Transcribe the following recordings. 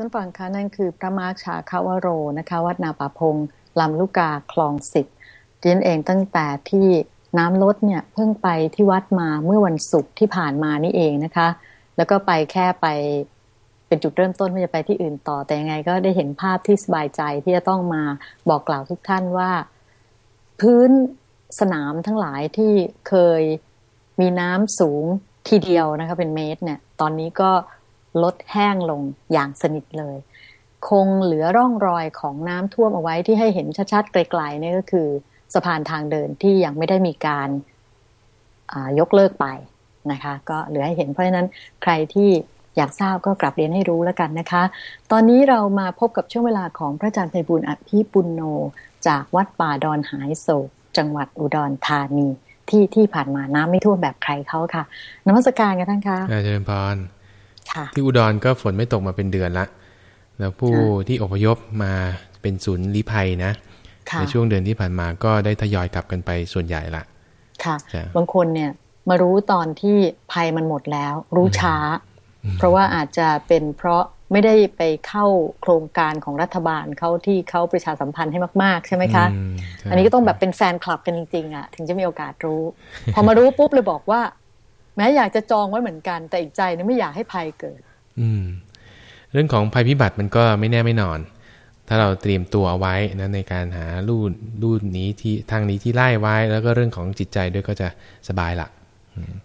ท่านฟังคะนั่นคือพระมาร์คชาคาวโรนะคะ วัดนาป่าพงลำลูกกาคลองสิบเรียนเองตั้งแต่ที่น้ำลดเนี่ยเพิ่งไปที่วัดมาเมื่อวันศุกร์ที่ผ่านมานี่เองนะคะ แล้วก็ไปแค่ไปเป็นจุดเริ่มต้นไม่จะไปที่อื่นต่อ แต่ยังไงก็ได้เห็นภาพที่สบายใจที่จะต้องมาบอกกล่าวทุกท่านว่า พื้นสนามทั้งหลายที่เคยมีน้ำสูงทีเดียวนะคะเป็นเมตรเนี่ย ตอนนี้ก็ ลดแห้งลงอย่างสนิทเลย คงเหลือร่องรอยของน้ำท่วมเอาไว้ที่ให้เห็นชัดๆไกลๆนี่ก็คือสะพานทางเดินที่ยังไม่ได้มีการยกเลิกไปนะคะ ก็เหลือให้เห็นเพราะฉะนั้นใครที่อยากทราบก็กลับเรียนให้รู้แล้วกันนะคะ ตอนนี้เรามาพบกับช่วงเวลาของพระอาจารย์ไพบุญอภิปุณโน จากวัดป่าดอนหายโศก จังหวัดอุดรธานีที่ที่ผ่านมาน้ำไม่ท่วมแบบใครเขาค่ะนมัสการกันท่านคะอาจารย์พร ที่อุดรก็ฝนไม่ตกมาเป็นเดือนละ แล้วผู้ที่อพยพมาเป็นศูนย์ลี้ภัยนะ ในช่วงเดือนที่ผ่านมาก็ได้ทยอยกลับกันไปส่วนใหญ่ละค่ะ บางคนเนี่ยมารู้ตอนที่ภัยมันหมดแล้ว รู้ช้า เพราะว่าอาจจะเป็นเพราะไม่ได้ไปเข้าโครงการของรัฐบาลเขาที่เขาประชาสัมพันธ์ให้มาก ๆ ใช่ไหมคะ อันนี้ก็ต้องแบบเป็นแฟนคลับกันจริง ๆ อะ ถึงจะมีโอกาสรู้ พอมารู้ปุ๊บเลยบอกว่า แม้อยากจะจองไว้เหมือนกัน แต่อีกใจนี่ไม่อยากให้ภัยเกิด อืม เรื่องของภัยพิบัติมันก็ไม่แน่ไม่นอน ถ้าเราเตรียมตัวเอาไว้นะในการหาลู่ลู่นี้ที่ทางนี้ที่ไล่ไว้ แล้วก็เรื่องของจิตใจด้วยก็จะสบายละ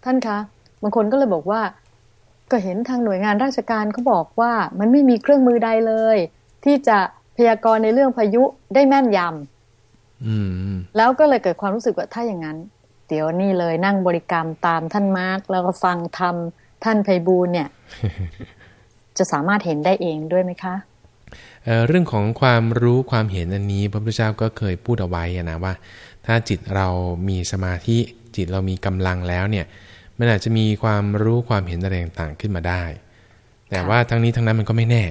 ท่านคะบางคนก็เลยบอกว่า ก็เห็นทางหน่วยงานราชการเขาบอกว่า มันไม่มีเครื่องมือใดเลย ที่จะพยากรณ์ในเรื่องพายุได้แม่นยำแล้วก็เลยเกิดความรู้สึกว่าถ้าอย่างนั้นเดี๋ยวนี่เลยนั่งบริกรรมตามท่านมาร์กแล้วก็ฟังทำท่านไพบูลเนี่ย จะสามารถเห็นได้เองด้วยไหมคะเรื่องของความรู้ความเห็นอันนี้ พระพุทธเจ้าก็เคยพูดเอาไว้นะว่า ถ้าจิตเรามีสมาธิจิตเรามีกำลังแล้วเนี่ยมันอาจจะมีความรู้ความเห็นอะไรต่างๆขึ้นมาได้ แต่ว่าทั้งนี้ทั้งนั้นมันก็ไม่แน่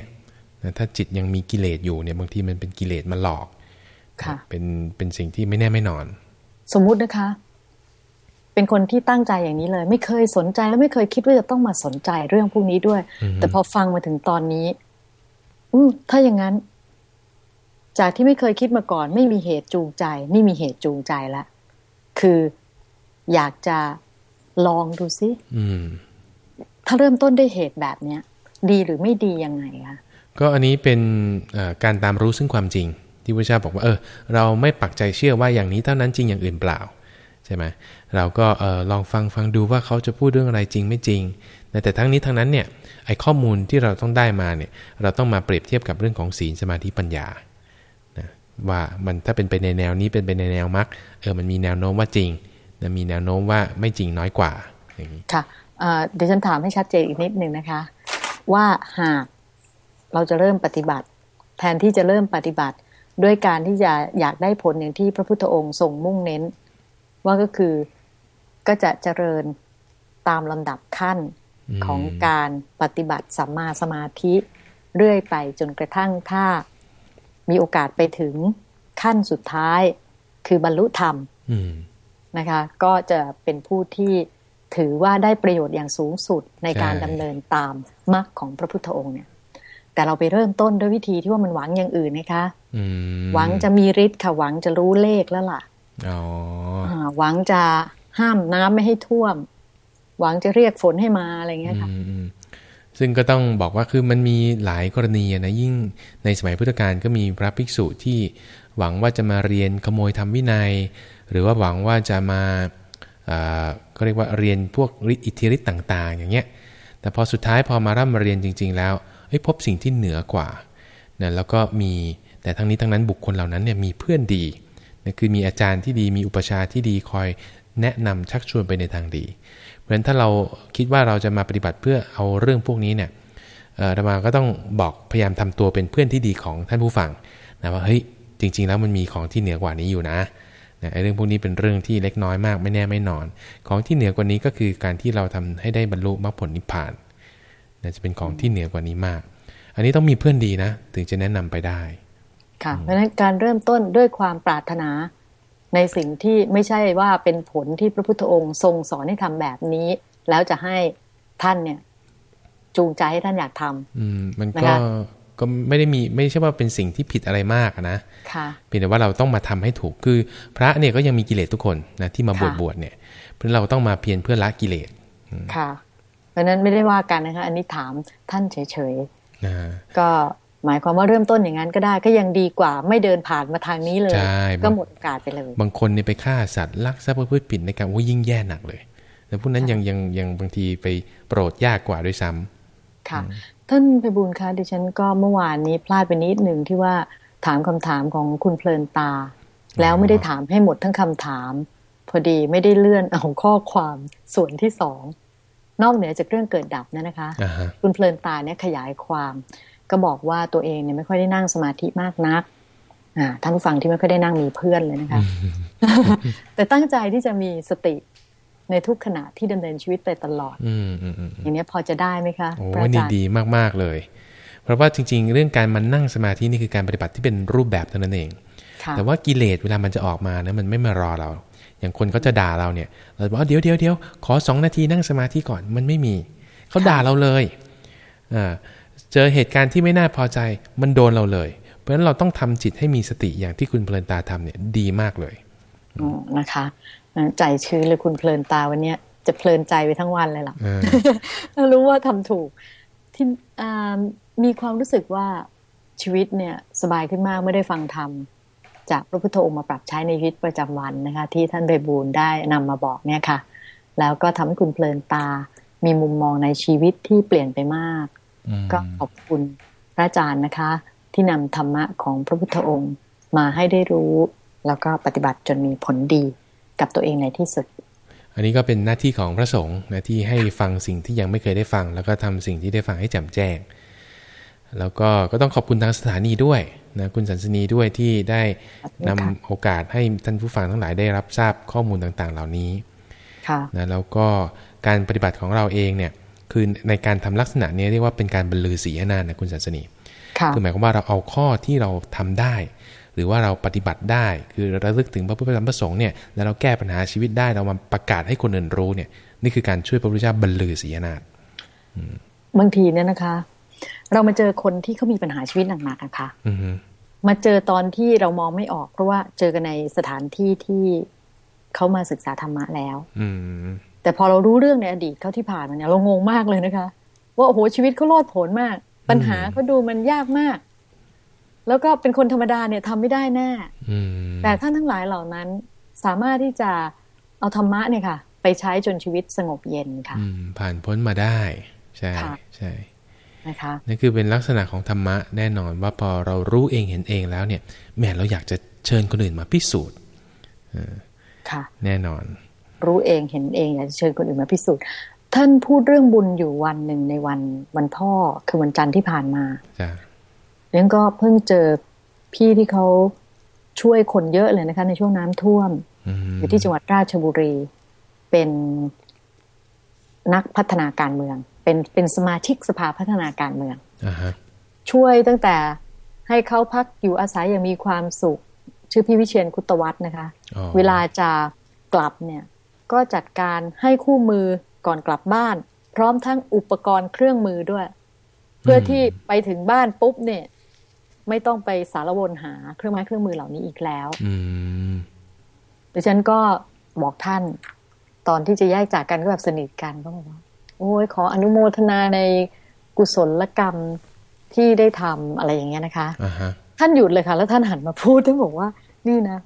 ถ้าจิตยังมีกิเลสอยู่เนี่ยบางทีมันเป็นกิเลสมาหลอกเป็นเป็นสิ่งที่ไม่แน่ไม่นอน สมมุตินะคะ เป็นคนที่ตั้งใจอย่างนี้เลย ไม่เคยสนใจและไม่เคยคิดว่าจะต้องมาสนใจเรื่องพวกนี้ด้วย แต่พอฟังมาถึงตอนนี้ อืมถ้าอย่างนั้น จากที่ไม่เคยคิดมาก่อน ไม่มีเหตุจูงใจ นี่มีเหตุจูงใจละคืออยากจะลองดูซิถ้าเริ่มต้นด้วยเหตุแบบเนี้ยดีหรือไม่ดียังไงคะก็อันนี้เป็นการตามรู้ซึ่งความจริง ที่พระเจ้าบอกว่า เออ เราไม่ปักใจเชื่อว่าอย่างนี้เท่านั้นจริงอย่างอื่นเปล่า ใช่ไหมเราก็ออลองฟังฟังดูว่าเขาจะพูดเรื่องอะไรจริงไม่จริงแต่ทั้งนี้ทั้งนั้นเนี่ยไอ้ข้อมูลที่เราต้องได้มาเนี่ยเราต้องมาเปรียบเทียบกับเรื่องของศีลสมาธิปัญญานะว่ามันถ้าเป็นไปในแนวนี้เป็นไปในแนวมรรคเออมันมีแนวโน้มว่าจริงนะมีแนวโน้มว่าไม่จริงน้อยกว่าอย่างนี้ค่ะเดี๋ยวฉันถามให้ชัดเจนอีกนิดนึงนะคะ ว่าหากเราจะเริ่มปฏิบัติ แทนที่จะเริ่มปฏิบัติ ด้วยการที่จะอยากได้ผลอย่างที่พระพุทธองค์ทรงมุ่งเน้น ว่าก็คือก็จะเจริญตามลำดับขั้นของการปฏิบัติสัมมาสมาธิเรื่อยไปจนกระทั่งถ้ามีโอกาสไปถึงขั้นสุดท้าย คือบรรลุธรรมนะคะ ก็จะเป็นผู้ที่ถือว่าได้ประโยชน์อย่างสูงสุดในการดำเนินตามมรรคของพระพุทธองค์เนี่ย แต่เราไปเริ่มต้นด้วยวิธีที่ว่ามันหวังอย่างอื่นนะคะหวังจะมีฤทธิ์ค่ะหวังจะรู้เลขแล้วล่ะ หวังจะห้ามน้ำไม่ให้ท่วม หวังจะเรียกฝนให้มาอะไรเงี้ยค่ะซึ่งก็ต้องบอกว่าคือมันมีหลายกรณีนะยิ่งในสมัยพุทธกาลก็มีพระภิกษุที่หวังว่าจะมาเรียนขโมยทำวินัย หรือว่าหวังว่าจะมาก็เรียกว่าเรียนพวกฤทธิอิทธิฤทธิ์ต่าง ๆ อย่างเงี้ย แต่พอสุดท้ายพอมาร่ำมาเรียนจริง ๆ แล้วพบสิ่งที่เหนือกว่านะแล้วก็มีแต่ทั้งนี้ทั้งนั้นบุคคลเหล่านั้นเนี่ยมีเพื่อนดี นะคือมีอาจารย์ที่ดีมีอุปชาที่ดีคอยแนะนำชักชวนไปในทางดี เพราะฉะนั้นถ้าเราคิดว่าเราจะมาปฏิบัติเพื่อเอาเรื่องพวกนี้เนี่ยธรรมาก็ต้องบอกพยายามทำตัวเป็นเพื่อนที่ดีของท่านผู้ฟังนะว่าเฮ้ยจริง ๆ แล้วมันมีของที่เหนือกว่านี้อยู่นะนะเรื่องพวกนี้เป็นเรื่องที่เล็กน้อยมากไม่แน่ไม่นอน ของที่เหนือกว่านี้ก็คือการที่เราทำให้ได้บรรลุมรรคผลนิพพานนะจะเป็นของที่เหนือกว่านี้มาก อันนี้ต้องมีเพื่อนดีนะ ถึงจะแนะนำไปได้ ค่ะ เพราะฉะนั้นการเริ่มต้นด้วยความปรารถนา ในสิ่งที่ไม่ใช่ว่าเป็นผลที่พระพุทธองค์ทรงสอนให้ทำแบบนี้ แล้วจะให้ท่านเนี่ย จูงใจให้ท่านอยากทำอืม มันก็ก็ไม่ได้มีไม่ใช่ว่าเป็นสิ่งที่ผิดอะไรมากนะค่ะเพียงแต่ว่าเราต้องมาทำให้ถูกคือ พระเนี่ยก็ยังมีกิเลสทุกคนนะที่มาบวชค่ะบวชเนี่ยเพราะฉะนั้นเราต้องมาเพียรเพื่อละกิเลสค่ะ เพราะฉะนั้นไม่ได้ว่ากันนะคะ อันนี้ถามท่านเฉยนะๆก็ หมายความว่าเริ่มต้นอย่างนั้นก็ได้ก็ยังดีกว่าไม่เดินผ่านมาทางนี้เลยใช่ก็บางหมดโอกาสไปเลย บางคนเนี่ยไปฆ่าสัตว์ลักทรัพย์ประพฤติผิดในการโอ้ยิ่งแย่หนักเลยแต่พวกนั้นยังยังยังบางทีไปโปรดยากกว่าด้วยซ้ำค่ะ ท่านไพบูลย์คะดิฉันก็เมื่อวานนี้พลาดไปนิดหนึ่งที่ว่าถามคำถามของคุณเพลินตา แล้วไม่ได้ถามให้หมดทั้งคำถาม พอดีไม่ได้เลื่อนเอาข้อความส่วนที่สองนอกเหนือจากเรื่องเกิดดับนะนะคะอ่าฮะคุณเพลินตาเนี่ยขยายความ ก็บอกว่าตัวเองเนี่ยไม่ค่อยได้นั่งสมาธิมากนักอ่าท่านผู้ฟังที่ไม่ค่อยได้นั่งมีเพื่อนเลยนะคะ แต่ตั้งใจที่จะมีสติในทุกขณะที่ดำเนินชีวิตไปตลอดอืมอืมอืมอย่างนี้ยพอจะได้ไหมคะโอ้พระยอานี่จารย์ดีมาก ๆ เลย เพราะว่าจริง ๆ เรื่องการมานั่งสมาธินี่คือการปฏิบัติที่เป็นรูปแบบเท่านั้นเองค่ะแต่ว่ากิเลสเวลามันจะออกมานะมันไม่มารอเรา อย่างคนเขาจะด่าเราเนี่ย เราบอกว่าเดี๋ยวเดี๋ยวเดี๋ยวขอสองนาทีนั่งสมาธิก่อนมันไม่มี เขาด่าเราเลยอ่า เจอเหตุการณ์ที่ไม่น่าพอใจมันโดนเราเลย เพราะฉะนั้นเราต้องทำจิตให้มีสติอย่างที่คุณเพลินตาทำเนี่ยดีมากเลยอืมนะคะใจชื้นเลยคุณเพลินตาวันเนี้ยจะเพลินใจไปทั้งวันเลยล่ะเออรู้ว่าทำถูกที่อ่ามีความรู้สึกว่าชีวิตเนี่ยสบายขึ้นมากไม่ได้ฟังธรรมจากพระพุทธองค์มาปรับใช้ในชีวิตประจำวันนะคะ ที่ท่านไพบูลย์ได้นำมาบอกเนี่ยค่ะ แล้วก็ทำให้คุณเพลินตา มีมุมมองในชีวิตที่เปลี่ยนไปมากอืม ก็ขอบคุณพระอาจารย์นะคะ ที่นำธรรมะของพระพุทธองค์มาให้ได้รู้ แล้วก็ปฏิบัติจนมีผลดีกับตัวเองในที่สุด อันนี้ก็เป็นหน้าที่ของพระสงฆ์นะที่ให้ฟังสิ่งที่ยังไม่เคยได้ฟัง แล้วก็ทำสิ่งที่ได้ฟังให้แจ่มแจ้ง แล้วก็ก็ต้องขอบคุณทางสถานีด้วยนะคุณสันสนีด้วยที่ได้นำโอกาสให้ท่านผู้ฟังทั้งหลายได้รับทราบข้อมูลต่างๆ เหล่านี้ค่ะนะแล้วก็การปฏิบัติของเราเองเนี่ย คือในการทำลักษณะนี้เรียกว่าเป็นการบรรลือศีอานานนะคุณสันสนีค่ะคือหมายความว่าเราเอาข้อที่เราทำได้ หรือว่าเราปฏิบัติได้ คือระลึกถึงพระพุทธธรรมประสงค์เนี่ยแล้วเราแก้ปัญหาชีวิตได้เรามาประกาศให้คนอื่นรู้เนี่ย นี่คือการช่วยพระพุทธเจ้าบรรลือศีอนาถบางทีเนี่ยนะคะ เรามาเจอคนที่เขามีปัญหาชีวิตหนักๆนะคะอือฮึมาเจอตอนที่เรามองไม่ออก เพราะว่าเจอกันในสถานที่ที่เขามาศึกษาธรรมะแล้ว อืม แต่พอเรารู้เรื่องในอดีตเขาที่ผ่านมาเนี่ยเรางงมากเลยนะคะ ว่าโอ้โหชีวิตเขาโลดโผนมาก ปัญหาเขาดูมันยากมาก แล้วก็เป็นคนธรรมดาเนี่ยทำไม่ได้แน่อืมแต่ท่านทั้งหลายเหล่านั้น สามารถที่จะเอาธรรมะเนี่ยค่ะ ไปใช้จนชีวิตสงบเย็นค่ะอืมผ่านพ้นมาได้ ใช่ค่ะใช่นะคะนั่นคือเป็นลักษณะของธรรมะแน่นอนว่าพอเรารู้เองเห็นเองแล้วเนี่ยแหมเราอยากจะเชิญคนอื่นมาพิสูจน์ค่ะ แน่นอน รู้เองเห็นเองอยากจะเชิญคนอื่นมาพิสูจน์ท่านพูดเรื่องบุญอยู่วันหนึ่งในวันวันพ่อคือวันจันทร์ที่ผ่านมาจ้ะเรื่องก็เพิ่งเจอพี่ที่เขาช่วยคนเยอะเลยนะคะ ในช่วงน้ำท่วมอืมอยู่ที่จังหวัดราชบุรีเป็นนักพัฒนาการเมือง เป็นเป็นสมาชิกสภาพัฒนาการเมืองอ่าฮะช่วยตั้งแต่ให้เขาพักอยู่อาศัยอย่างมีความสุข ชื่อพี่วิเชียนคุตวัฒน์นะคะอ๋อเวลาจะกลับเนี่ย ก็จัดการให้คู่มือก่อนกลับบ้าน พร้อมทั้งอุปกรณ์เครื่องมือด้วย เพื่อที่ไปถึงบ้านปุ๊บเนี่ย ไม่ต้องไปสารวนหาเครื่องไม้เครื่องมือเหล่านี้อีกแล้วอืมดิฉันก็บอกท่าน ตอนที่จะแยกจากกันก็แบบสนิทกันก็บอกว่าโอ้ยขออนุโมทนาในกุศลกรรมที่ได้ทำอะไรอย่างเงี้ยนะคะอ่าฮะท่านหยุดเลยค่ะ แล้วท่านหันมาพูดท่านบอกว่า นี่นะ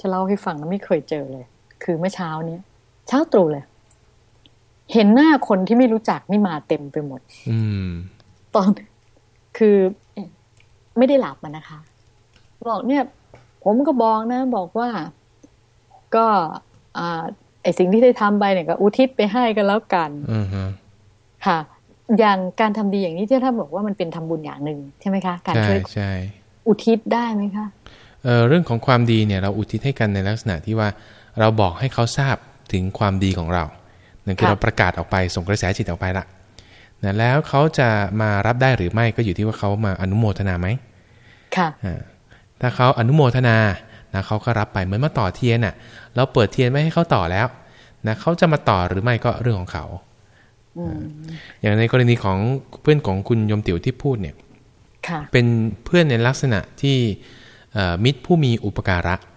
จะเล่าให้ฟังนะไม่เคยเจอเลย คือเมื่อเช้าเนี้ยเช้าตรู่เลย เห็นหน้าคนที่ไม่รู้จักนี่มาเต็มไปหมด อืม ตอนคือไม่ได้หลับมานะคะ บอกเนี่ย ผมก็บอกนะ บอกว่าก็อ่าไอสิ่งที่ได้ทำไปเนี่ยก็อุทิศไปให้กันแล้วกันอือฮะค่ะ อย่างการทำดีอย่างนี้ที่ท่านบอกว่ามันเป็นทำบุญอย่างหนึ่งใช่ไหมคะ การใช่ช่วยใช่อุทิศได้ไหมคะเอ่อเรื่องของความดีเนี่ย เราอุทิศให้กันในลักษณะที่ว่า เราบอกให้เขาทราบถึงความดีของเรานั่นคือค่ะเราประกาศออกไปส่งกระแสจิตออกไปละนะแล้วเขาจะมารับได้หรือไม่ก็อยู่ที่ว่าเขามาอนุโมทนาไหมค่ะอ่าถ้าเขาอนุโมทนานะเขาก็รับไปเหมือนมาต่อเทียนน่ะ เราเปิดเทียนไม่ให้เขาต่อแล้วนะเขาจะมาต่อหรือไม่ก็เรื่องของเขาอืมอย่างในกรณีของเพื่อนของคุณยมติ๋วที่พูดเนี่ยค่ะเป็นเพื่อนในลักษณะที่เอ่อมิตรผู้มีอุปการะค่ะ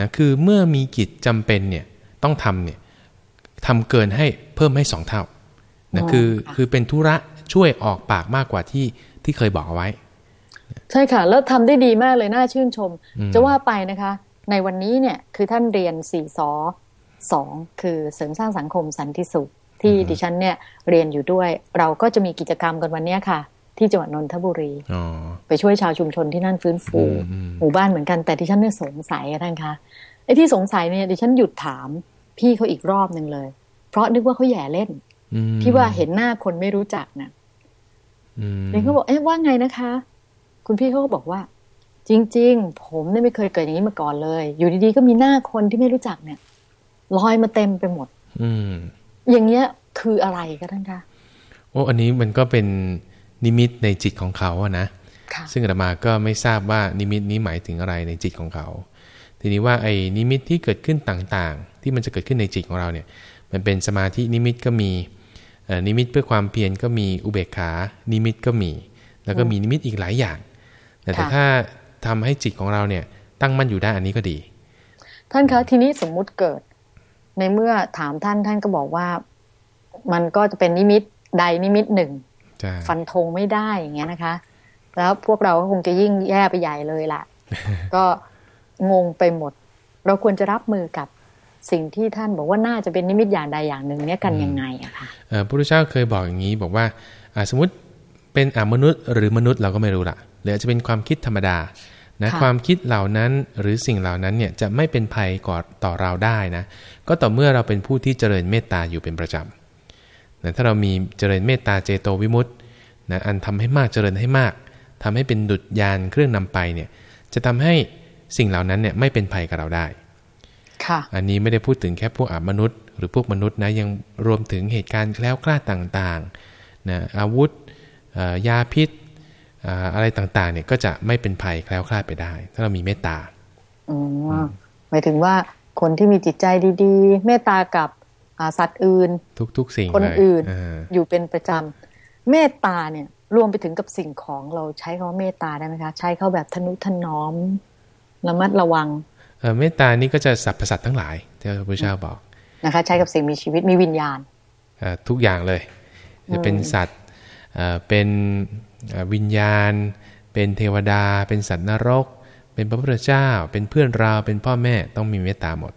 นะคือเมื่อมีกิจจำเป็นเนี่ยต้องทำเนี่ยทำเกินให้เพิ่มให้สองเท่านะอ๋อคือค่ะคือเป็นธุระช่วยออกปากมากกว่าที่ที่เคยบอกเอาไว้ ใช่ค่ะ แล้วทำได้ดีมากเลยน่าชื่นชมอืมจะว่าไปนะคะ ในวันนี้เนี่ยคือท่านเรียนสี่สอสองคือเสริมสร้างสังคมสันติสุขที่ดิฉันเนี่ยเรียนอยู่ด้วย เราก็จะมีกิจกรรมกันวันเนี้ยค่ะ ที่จังหวัดนนทบุรีอ๋อไปช่วยชาวชุมชนที่นั่นฟื้นฟูอืมอืมหมู่บ้านเหมือนกันแต่ดิฉันเนี่ยสงสัยอะท่านคะไอ้ที่สงสัยเนี่ยดิฉันหยุดถามพี่เขาอีกรอบหนึ่งเลย เพราะนึกว่าเขาแย่เล่นอืมที่ว่าเห็นหน้าคนไม่รู้จักน่ะอืมเด็กเขาบอกเอ๊ะว่าไงนะคะ คุณพี่เขาก็บอกว่า จริง ๆ ผมเนี่ยไม่เคยเกิดอย่างนี้มาก่อนเลย อยู่ดีๆก็มีหน้าคนที่ไม่รู้จักเนี่ยลอยมาเต็มไปหมด อืมอย่างเงี้ยคืออะไรคะท่านคะโอ้อันนี้มันก็เป็น นิมิตในจิตของเขาอะนะค่ะซึ่งอาตมาก็ไม่ทราบว่านิมิตนี้หมายถึงอะไรในจิตของเขา ทีนี้ว่าไอ้นิมิตที่เกิดขึ้นต่างๆ ที่มันจะเกิดขึ้นในจิตของเราเนี่ยมันเป็นสมาธินิมิตก็มีเอ่อนิมิตเพื่อความเพียรก็มีอุเบกขา นิมิตก็มี แล้วก็มีนิมิตอีกหลายอย่าง แต่แต่ค่ะถ้าทำให้จิตของเราเนี่ยตั้งมั่นอยู่ได้อันนี้ก็ดี ท่านคะทีนี้สมมุติเกิด ในเมื่อถามท่านท่านก็บอกว่า มันก็จะเป็นนิมิตใดนิมิตหนึ่งใช่ ฟันธงไม่ได้อย่างเงี้ยนะคะ แล้วพวกเราก็คงจะยิ่งแย่ไปใหญ่เลยล่ะ ก็งงไปหมด เราควรจะรับมือกับสิ่งที่ท่านบอกว่าน่าจะเป็นนิมิตอย่างใดอย่างหนึ่งเนี่ยกันยังไงอะคะเอ่อพระพุทธเจ้าเคยบอกอย่างนี้บอกว่าอ่าสมมติเป็นอมนุษย์หรือมนุษย์เราก็ไม่รู้ละหรืออาจจะเป็นความคิดธรรมดานะค่ะความคิดเหล่านั้นหรือสิ่งเหล่านั้นเนี่ยจะไม่เป็นภัยก่อต่อเราได้นะก็ต่อเมื่อเราเป็นผู้ที่เจริญเมตตาอยู่เป็นประจำ นะถ้าเรามีเจริญเมตตาเจโตวิมุตตินะอันทำให้มากเจริญให้มากทำให้เป็นดุจยานเครื่องนำไปเนี่ยจะทำให้สิ่งเหล่านั้นเนี่ยไม่เป็นภัยกับเราได้ค่ะอันนี้ไม่ได้พูดถึงแค่พวกอมนุษย์ หรือพวกมนุษย์นะยังรวมถึงเหตุการณ์แคล้วคลาดต่างๆนะอาวุธเอ่อยาพิษอ่าอะไรต่างๆ เนี่ยก็จะไม่เป็นภัยแคล้วคลาดไปได้ ถ้าเรามีเมตตาอ๋อหมายถึงว่าคนที่มีจิตใจดี ๆ เมตตากับอ่า สัตว์อื่น ทุกๆสิ่งคนเลยอื่นอ่าอยู่เป็นประจำเมตตาเนี่ย รวมไปถึงกับสิ่งของเราใช้คำว่าเมตตาได้ไหมคะ ใช้เขาแบบทนุถนอมระมัดระวังเอ่อเมตตานี่ก็จะสรรพสัตว์ทั้งหลายที่พระพุทธเจ้าบอกนะคะ ใช้กับสิ่งมีชีวิตมีวิญญาณเอ่อทุกอย่างเลยจะเป็นสัตว์เอ่อเป็นเอ่อวิญญาณ เป็นเทวดา เป็นสัตว์นรก เป็นพระพุทธเจ้า เป็นเพื่อนเราเป็นพ่อแม่ต้องมีเมตตาหมด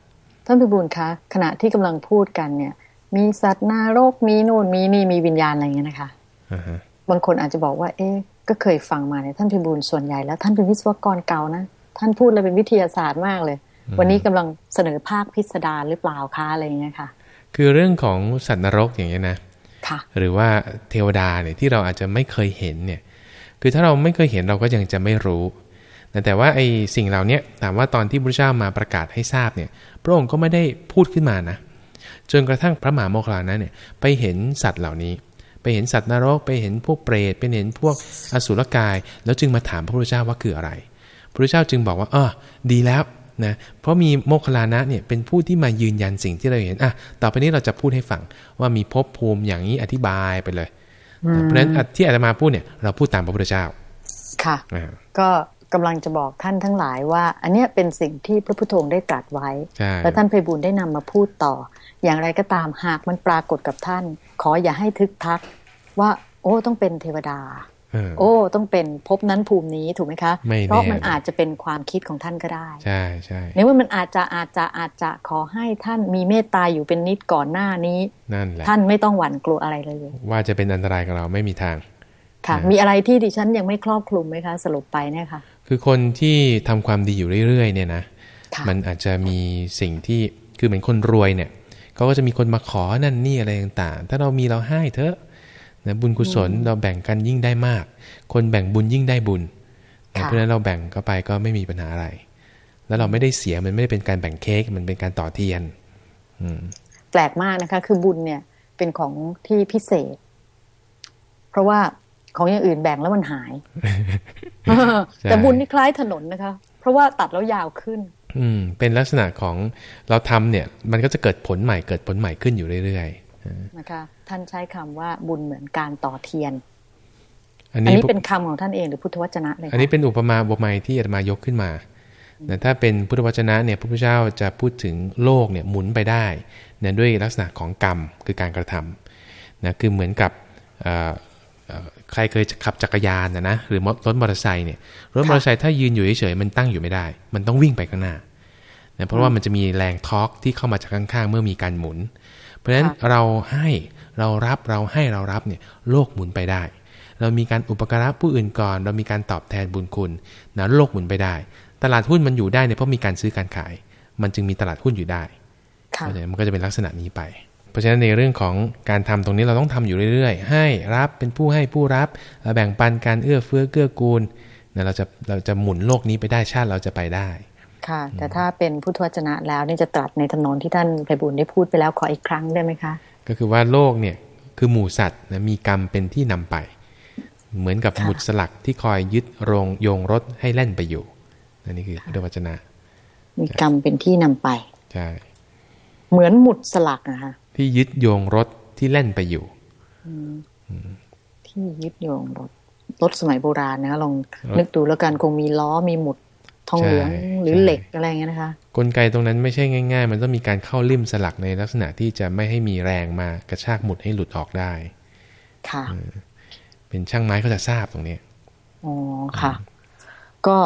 ท่านพิบูลคะขณะที่กำลังพูดกันเนี่ย มีสัตว์นรกมีนู่นมีนี่มีวิญญาณอะไรอย่างเงี้ยนะคะอ่าฮะบางคนอาจจะบอกว่า เอ๊ะก็เคยฟังมาเนี่ยท่านพิบูลส่วนใหญ่แล้วท่านเป็นวิศวกรเก่านะท่านพูดเลยเป็นวิทยาศาสตร์มากเลย วันนี้กำลังเสนอภาคพิสดารหรือเปล่าคะอะไรอย่างเงี้ยค่ะ คือเรื่องของสัตว์นรกอย่างเงี้ยนะค่ะหรือว่าเทวดาเนี่ยที่เราอาจจะไม่เคยเห็นเนี่ย คือถ้าเราไม่เคยเห็นเราก็ยังจะไม่รู้ แต่แต่ว่าไอ้สิ่งเหล่าเนี้ยถามว่าตอนที่พระเจ้ามาประกาศให้ทราบเนี่ย พระองค์ก็ไม่ได้พูดขึ้นมานะ จนกระทั่งพระมหาโมคคลลานะเนี่ยไปเห็นสัตว์เหล่านี้ ไปเห็นสัตว์นรก ไปเห็นพวกเปรต ไปเห็นพวกอสุรกาย แล้วจึงมาถามพระพุทธเจ้าว่าคืออะไร พระพุทธเจ้าจึงบอกว่าเออดีแล้วนะ เพราะมีโมคคัลลานะเนี่ยเป็นผู้ที่มายืนยันสิ่งที่เราเห็น อะ ต่อไปนี้เราจะพูดให้ฟังว่ามีภพภูมิอย่างนี้อธิบายไปเลยนะเพราะฉะนั้นที่อาตมาพูดเนี่ยเราพูดตามพระพุทธเจ้า ค่ะอ่าก็ กำลังจะบอกท่านทั้งหลายว่า อันเนี้ยเป็นสิ่งที่พระพุทโธงได้ตรัสไว้ใช่และท่านไพบูลย์ได้นำมาพูดต่อ อย่างไรก็ตามหากมันปรากฏกับท่าน ขออย่าให้ทึกทักว่า โอ้ต้องเป็นเทวดาเออโอ้ต้องเป็นภพนั้นภูมินี้ถูกไหมคะไม่แน่เพราะมันอาจจะเป็นความคิดของท่านก็ได้ ใช่ใช่ในว่ามันอาจจะอาจจะอาจจะขอให้ท่านมีเมตตาอยู่เป็นนิดก่อนหน้านี้นั่นแหละท่านไม่ต้องหวั่นกลัวอะไรเลย ว่าจะเป็นอันตรายกับเราไม่มีทางค่ะนะมีอะไรที่ดิฉันยังไม่ครอบคลุมไหมคะ สรุปไปเนี่ยค่ะ คือคนที่ทำความดีอยู่เรื่อยๆ เนี่ยนะค่ะมันอาจจะมีสิ่งที่คือเหมือนคนรวยเนี่ยเขาก็จะมีคนมาขอนั่นนี่อะไรต่างๆ ถ้าเรามีเราให้เถอะนะบุญกุศลเราแบ่งกันยิ่งได้มาก คนแบ่งบุญยิ่งได้บุญนะค่ะเพราะฉะนั้นเราแบ่งเข้าไปก็ไม่มีปัญหาอะไร แล้วเราไม่ได้เสียมันไม่ได้เป็นการแบ่งเค้กมันเป็นการต่อเทียนอืมแปลกมากนะคะ คือบุญเนี่ยเป็นของที่พิเศษ เพราะว่า ของอย่างอื่นแบ่งแล้วมันหายใช่แต่บุญนี่คล้ายถนนนะคะ เพราะว่าตัดแล้วยาวขึ้น อืม เป็นลักษณะของเราทำเนี่ย มันก็จะเกิดผลใหม่เกิดผลใหม่ขึ้นอยู่เรื่อยๆนะคะ ท่านใช้คำว่าบุญเหมือนการต่อเทียน อันนี้เป็นคำของท่านเองหรือพุทธวจนะเลยอันนี้เป็นอุปมาบทใหม่ที่อาตมายกขึ้นมาแต่ถ้าเป็นพุทธวจนะเนี่ยพระพุทธเจ้าจะพูดถึงโลกเนี่ยหมุนไปได้นะด้วยลักษณะของกรรมคือการกระทำนะคือเหมือนกับ ใครเคยขับจักรยานนะนะหรือรถมอเตอร์ไซค์เนี่ยรถมอเตอร์ไซค์ถ้ายืนอยู่เฉยๆมันตั้งอยู่ไม่ได้ มันต้องวิ่งไปข้างหน้านะเพราะว่ามันจะมีแรงทอร์กที่เข้ามาจากข้างๆ เมื่อมีการหมุน เพราะฉะนั้นเราให้เรารับเราให้เรารับเนี่ยโลกหมุนไปได้ เรามีการอุปการะผู้อื่นก่อน เรามีการตอบแทนบุญคุณนะโลกหมุนไปได้ ตลาดหุ้นมันอยู่ได้เนี่ยเพราะมีการซื้อการขาย มันจึงมีตลาดหุ้นอยู่ได้เพราะฉะนั้นมันก็จะเป็นลักษณะนี้ไปเพ ราะฉะนั้นในเรื่องของการทำตรงนี้เราต้องทำอยู่เรื่อยๆ ให้รับเป็นผู้ให้ผู้รับแบ่งปันการเอื้อเฟื้อเกื้อกูลนะเราจะเราจะหมุนโลกนี้ไปได้ชาติเราจะไปได้ ค่ะ แต่ถ้าเป็นพุทธวจนะแล้วนี่จะตรัสในถนนที่ท่านไพบุญได้พูดไปแล้วขออีกครั้งได้ไหมคะ ก็คือว่าโลกเนี่ยคือหมู่สัตว์นะมีกรรมเป็นที่นำไป เหมือนกับหมุดสลักที่คอยยึดโรงโยงรถให้แล่นไปอยู่นั่นนี่คือพุทธวจนะ มีกรรมเป็นที่นำไปใช่เหมือนหมุดสลักนะคะ ที่ยึดโยงรถที่แล่นไปอยู่ที่ยึดโยงรถรถสมัยโบราณนะลองนึกดูแล้วกันคงมีล้อมีหมุดทองเหลืองหรือเหล็กอะไรเงี้ยนะคะ กลไกตรงนั้นไม่ใช่ง่าย ๆ มันต้องมีการเข้าลิ่มสลักในลักษณะที่จะไม่ให้มีแรงมากระชากหมุดให้หลุดออกได้ ค่ะเป็นช่างไม้เขาจะทราบตรงนี้อ๋อค่ะ ก็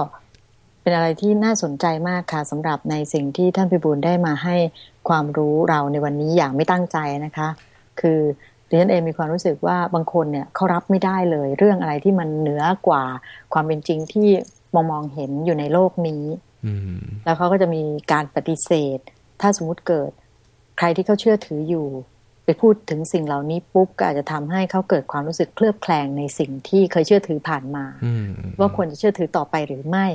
เป็นอะไรที่น่าสนใจมากค่ะสำหรับในสิ่งที่ท่านพิบูลได้มาให้ความรู้เราในวันนี้อย่างไม่ตั้งใจนะคะ คือดิฉันเองมีความรู้สึกว่าบางคนเนี่ยเขารับไม่ได้เลย เรื่องอะไรที่มันเหนือกว่าความเป็นจริงที่มองมองเห็นอยู่ในโลกนี้แล้วเขาก็จะมีการปฏิเสธ ถ้าสมมุติเกิด ใครที่เขาเชื่อถืออยู่ ไปพูดถึงสิ่งเหล่านี้ปุ๊บก็อาจจะทำให้เขาเกิดความรู้สึกเคลือบแคลงในสิ่งที่เคยเชื่อถือผ่านมา ว่าควรจะเชื่อถือต่อไปหรือไม่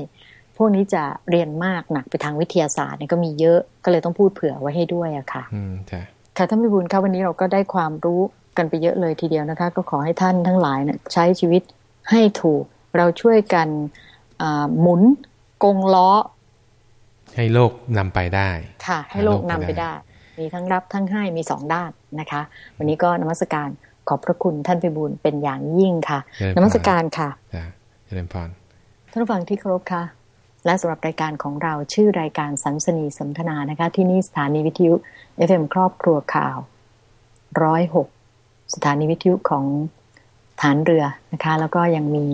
พวกนี้จะเรียนมากหนักไปทางวิทยาศาสตร์เนี่ยก็มีเยอะก็เลยต้องพูดเผื่อไว้ให้ด้วยอะค่ะค่ะท่านพิบูลค่ะวันนี้เราก็ได้ความรู้กันไปเยอะเลยทีเดียวนะคะ ก็ขอให้ท่านทั้งหลายเนี่ยใช้ชีวิตให้ถูก เราช่วยกันหมุนกงล้อ ให้โลกนำไปได้ ค่ะ ให้โลกนำไปได้ มีทั้งรับทั้งให้มีสองด้านนะคะ วันนี้ก็นมัสการขอบพระคุณท่านไปบุญเป็นอย่างยิ่งค่ะนมัสการค่ะเจริญพรท่านผู้ฟังที่เคารพค่ะ และสำหรับรายการของเราชื่อรายการสันสนีสนทนานะคะ ที่นี่สถานีวิทยุ FM ครอบครัวข่าวร้อยหกสถานีวิทยุของฐานเรือนะคะ แล้วก็ยังมี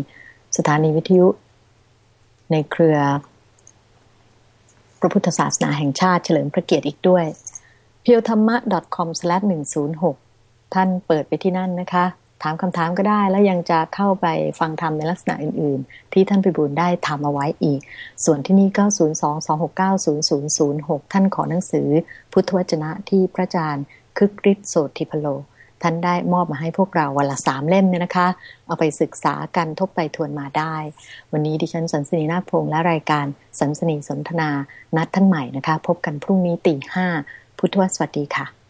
สถานีวิทยุในเครือ พระพุทธศาสนาแห่งชาติเฉลิมพระเกียรติอีกด้วย p พียวธรรมะ .com/106 ท่านเปิดไปที่นั่นนะคะ ถามคำถามก็ได้ แล้วยังจะเข้าไปฟังธรรมในลักษณะอื่น ๆ ที่ท่านพิบูลได้ทำเอาไว้อีก ส่วนที่นี่ก็022690006 ท่านขอหนังสือ พุทธวจนะที่พระอาจารย์คึกฤทธิ์โสติพโล ท่านได้มอบมาให้พวกเราวันละสามเล่มเนี่ยนะคะ เอาไปศึกษากันทบไปทวนมาได้ วันนี้ดิฉันสันสนีนาพงษ์และรายการสันสนีสนทนา นัดท่านใหม่นะคะ พบกันพรุ่งนี้ตีห้าพุทธวสวัสดีค่ะ